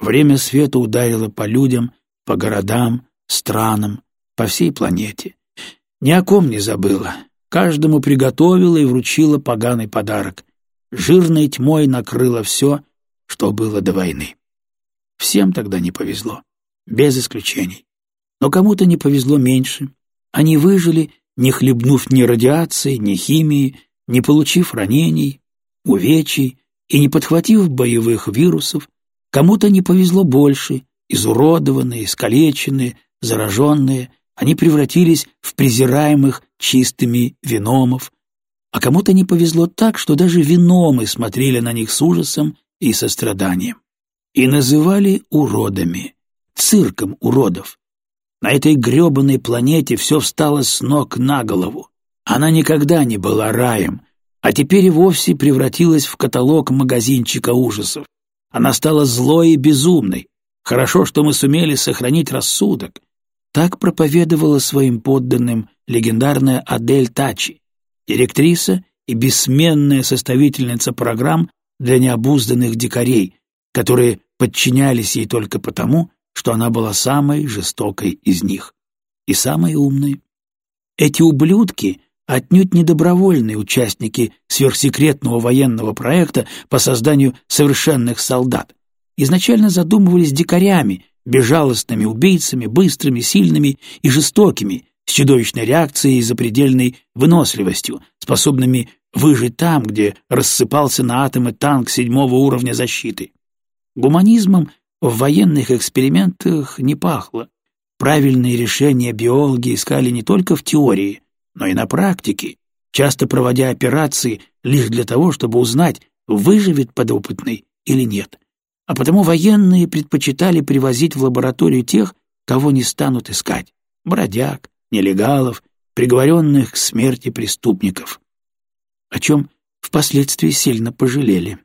Время света ударило по людям, по городам, странам, по всей планете. Ни о ком не забыла. Каждому приготовила и вручила поганый подарок. Жирной тьмой накрыло все, что было до войны. Всем тогда не повезло, без исключений. Но кому-то не повезло меньше. Они выжили, не хлебнув ни радиации, ни химии, не получив ранений, увечий и не подхватив боевых вирусов. Кому-то не повезло больше, изуродованные, искалеченные, зараженные, они превратились в презираемых чистыми виномов, а кому-то не повезло так, что даже виномы смотрели на них с ужасом и состраданием. И называли уродами, цирком уродов. На этой грёбаной планете все встало с ног на голову. Она никогда не была раем, а теперь и вовсе превратилась в каталог магазинчика ужасов. Она стала злой и безумной. Хорошо, что мы сумели сохранить рассудок. Так проповедовала своим подданным легендарная Адель Тачи, директриса и бессменная составительница программ для необузданных дикарей, которые подчинялись ей только потому, что она была самой жестокой из них и самой умной. Эти ублюдки отнюдь не добровольные участники сверхсекретного военного проекта по созданию совершенных солдат. Изначально задумывались дикарями, безжалостными убийцами, быстрыми, сильными и жестокими, с чудовищной реакцией и запредельной выносливостью, способными выжить там, где рассыпался на атомы танк седьмого уровня защиты. Гуманизмом в военных экспериментах не пахло. Правильные решения биологи искали не только в теории, но и на практике, часто проводя операции лишь для того, чтобы узнать, выживет подопытный или нет. А потому военные предпочитали привозить в лабораторию тех, кого не станут искать — бродяг, нелегалов, приговоренных к смерти преступников. О чем впоследствии сильно пожалели.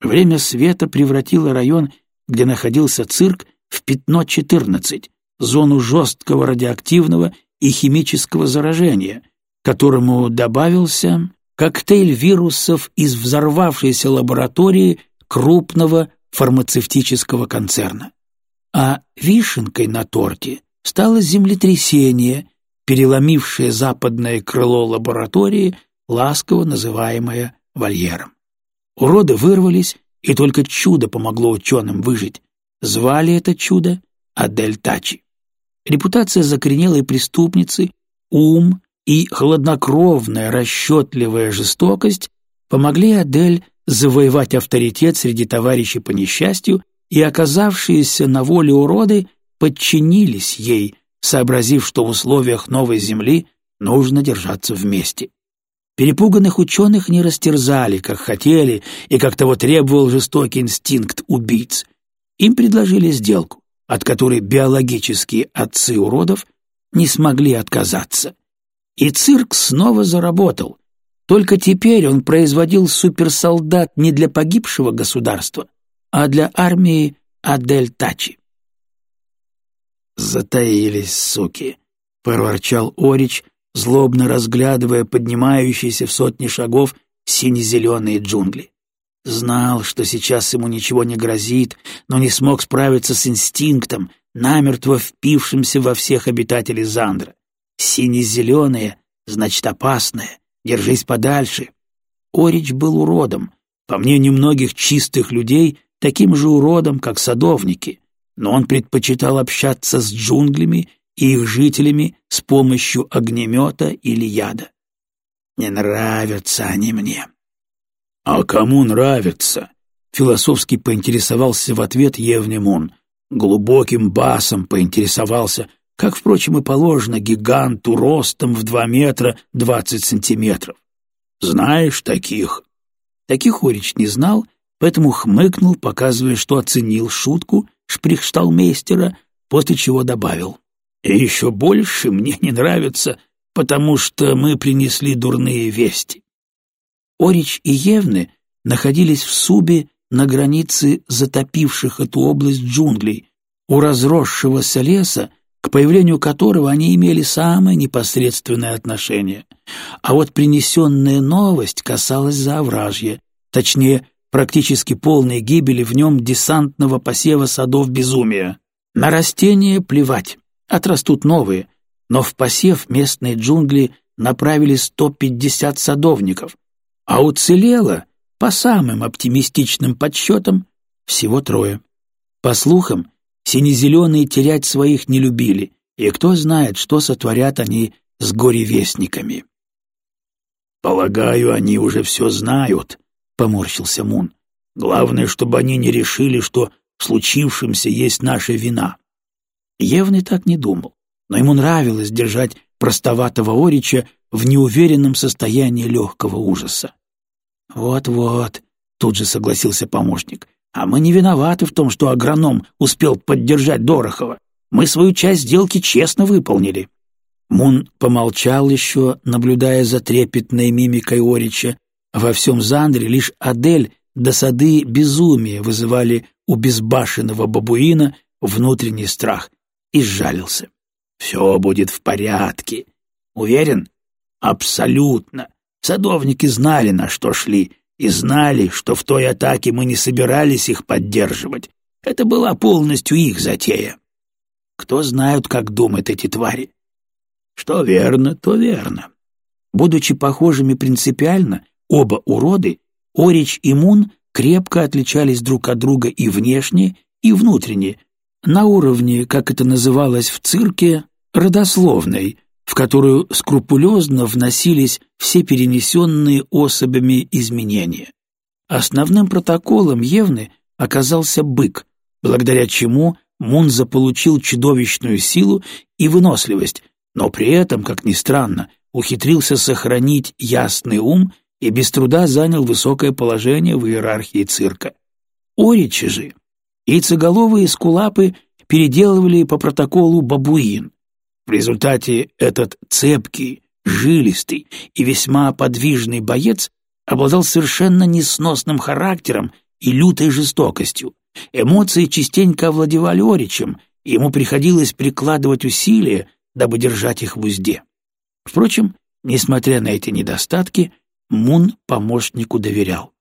Время света превратило район, где находился цирк, в пятно 14, зону жесткого радиоактивного и химического заражения, которому добавился коктейль вирусов из взорвавшейся лаборатории крупного фармацевтического концерна. А вишенкой на торте стало землетрясение, переломившее западное крыло лаборатории, ласково называемое вольером. Уроды вырвались, и только чудо помогло ученым выжить. Звали это чудо Адель Тачи. Репутация закоренелой преступницы, ум и хладнокровная расчетливая жестокость помогли Адель завоевать авторитет среди товарищей по несчастью, и оказавшиеся на воле уроды подчинились ей, сообразив, что в условиях новой земли нужно держаться вместе. Перепуганных ученых не растерзали, как хотели и как того требовал жестокий инстинкт убийц. Им предложили сделку, от которой биологические отцы уродов не смогли отказаться. И цирк снова заработал. Только теперь он производил суперсолдат не для погибшего государства, а для армии Адель Тачи. «Затаились, суки!» — проворчал Орич, злобно разглядывая поднимающиеся в сотни шагов сине-зеленые джунгли. Знал, что сейчас ему ничего не грозит, но не смог справиться с инстинктом, намертво впившимся во всех обитателей Зандра. Сине-зеленые, значит, опасное. Держись подальше. Орич был уродом, по мнению многих чистых людей, таким же уродом, как садовники, но он предпочитал общаться с джунглями и их жителями с помощью огнемета или яда. Не нравятся они мне. А кому нравится? Философски поинтересовался в ответ Евнемон. Глубоким басом поинтересовался, как, впрочем, и положено гиганту ростом в два метра двадцать сантиметров. Знаешь таких? Таких Орич не знал, поэтому хмыкнул, показывая, что оценил шутку шприхшталмейстера, после чего добавил. И еще больше мне не нравится, потому что мы принесли дурные вести. Орич и Евны находились в Субе на границе затопивших эту область джунглей, у разросшегося леса, к появлению которого они имели самое непосредственное отношение. А вот принесенная новость касалась заовражья, точнее, практически полной гибели в нем десантного посева садов безумия. На растения плевать, отрастут новые, но в посев местные джунгли направили 150 садовников, а уцелело, по самым оптимистичным подсчетам, всего трое. По слухам, сине-зеленые терять своих не любили, и кто знает, что сотворят они с горевестниками. «Полагаю, они уже все знают», — поморщился Мун. «Главное, чтобы они не решили, что в случившемся есть наша вина». Евный так не думал, но ему нравилось держать простоватого Орича в неуверенном состоянии легкого ужаса. «Вот-вот», — тут же согласился помощник, «а мы не виноваты в том, что агроном успел поддержать Дорохова. Мы свою часть сделки честно выполнили». Мун помолчал еще, наблюдая за трепетной мимикой Орича. Во всем Зандре лишь Адель до сады безумия вызывали у безбашенного бабуина внутренний страх, и сжалился. «Все будет в порядке. Уверен?» «Абсолютно. Садовники знали, на что шли, и знали, что в той атаке мы не собирались их поддерживать. Это была полностью их затея. Кто знает, как думают эти твари. Что верно, то верно. Будучи похожими принципиально, оба уроды, Орич и Мун крепко отличались друг от друга и внешне, и внутренне, на уровне, как это называлось в цирке, родословной, в которую скрупулезно вносились все перенесенные особями изменения. Основным протоколом Евны оказался бык, благодаря чему Мун заполучил чудовищную силу и выносливость, но при этом, как ни странно, ухитрился сохранить ясный ум и без труда занял высокое положение в иерархии цирка. Оричи же, яйцеголовые скулапы переделывали по протоколу бабуин. В результате этот цепкий, жилистый и весьма подвижный боец обладал совершенно несносным характером и лютой жестокостью. Эмоции частенько овладевали Оричем, и ему приходилось прикладывать усилия, дабы держать их в узде. Впрочем, несмотря на эти недостатки, Мун помощнику доверял.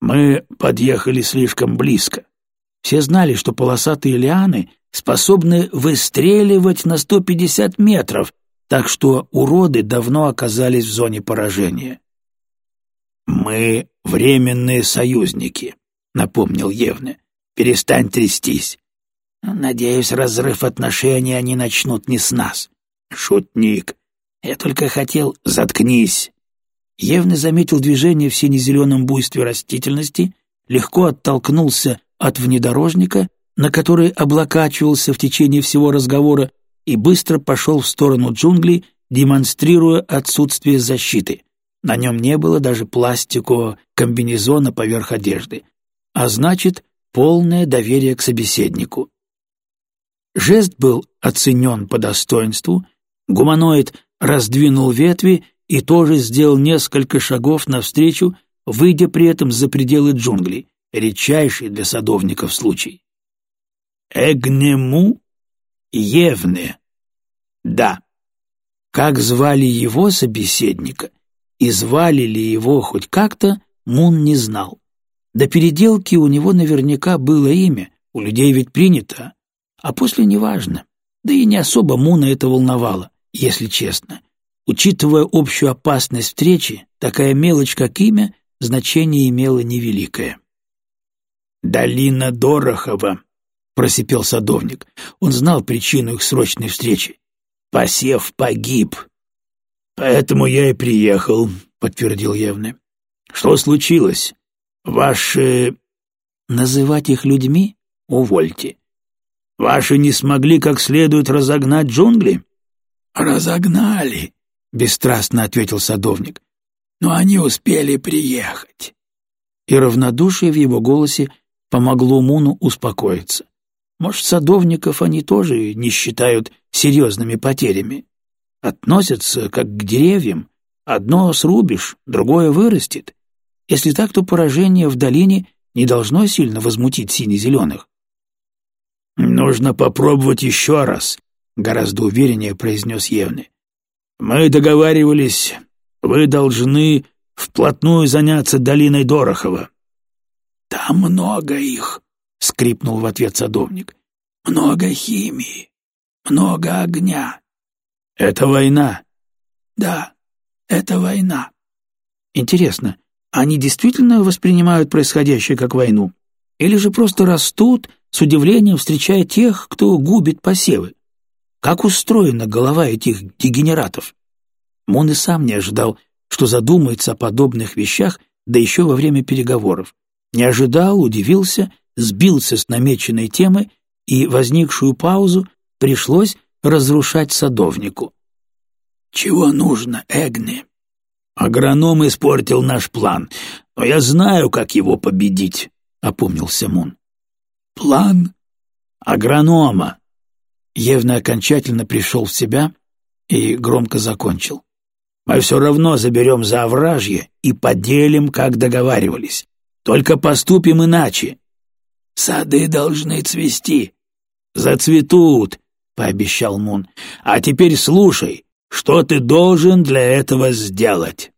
«Мы подъехали слишком близко. Все знали, что полосатые лианы способны выстреливать на 150 метров, так что уроды давно оказались в зоне поражения. «Мы временные союзники», — напомнил Евне. «Перестань трястись. Надеюсь, разрыв отношений они начнут не с нас. Шутник. Я только хотел... Заткнись!» Евне заметил движение в сине-зеленом буйстве растительности, легко оттолкнулся от внедорожника, на который облокачивался в течение всего разговора, и быстро пошел в сторону джунглей, демонстрируя отсутствие защиты. На нем не было даже пластикового комбинезона поверх одежды, а значит, полное доверие к собеседнику. Жест был оценен по достоинству, гуманоид раздвинул ветви и тоже сделал несколько шагов навстречу, выйдя при этом за пределы джунглей, редчайший для садовников случай. Эгнему Евне. Да. Как звали его собеседника, и звали ли его хоть как-то, Мун не знал. До переделки у него наверняка было имя, у людей ведь принято, а после неважно. Да и не особо Муна это волновало, если честно. Учитывая общую опасность встречи, такая мелочь, как имя, значение имела невеликое. «Долина Дорохова», — просипел садовник. Он знал причину их срочной встречи. «Посев погиб». «Поэтому я и приехал», — подтвердил Евны. «Что случилось? Ваши...» «Называть их людьми? Увольте. Ваши не смогли как следует разогнать джунгли?» «Разогнали», — бесстрастно ответил садовник. «Но они успели приехать». И равнодушие в его голосе помогло Муну успокоиться. Может, садовников они тоже не считают серьезными потерями. Относятся как к деревьям. Одно срубишь, другое вырастет. Если так, то поражение в долине не должно сильно возмутить сине-зеленых. «Нужно попробовать еще раз», — гораздо увереннее произнес Евны. «Мы договаривались, вы должны вплотную заняться долиной Дорохова. Там много их, — скрипнул в ответ садовник. Много химии, много огня. Это война. Да, это война. Интересно, они действительно воспринимают происходящее как войну? Или же просто растут, с удивлением встречая тех, кто губит посевы? Как устроена голова этих дегенератов? Мун и сам не ожидал, что задумается о подобных вещах, да еще во время переговоров. Не ожидал, удивился, сбился с намеченной темы, и возникшую паузу пришлось разрушать садовнику. «Чего нужно, Эгни?» «Агроном испортил наш план, но я знаю, как его победить», — опомнился Мун. «План?» «Агронома». Евна окончательно пришел в себя и громко закончил. «Мы все равно заберем за овражье и поделим, как договаривались. Только поступим иначе». «Сады должны цвести». «Зацветут», — пообещал Мун. «А теперь слушай, что ты должен для этого сделать?»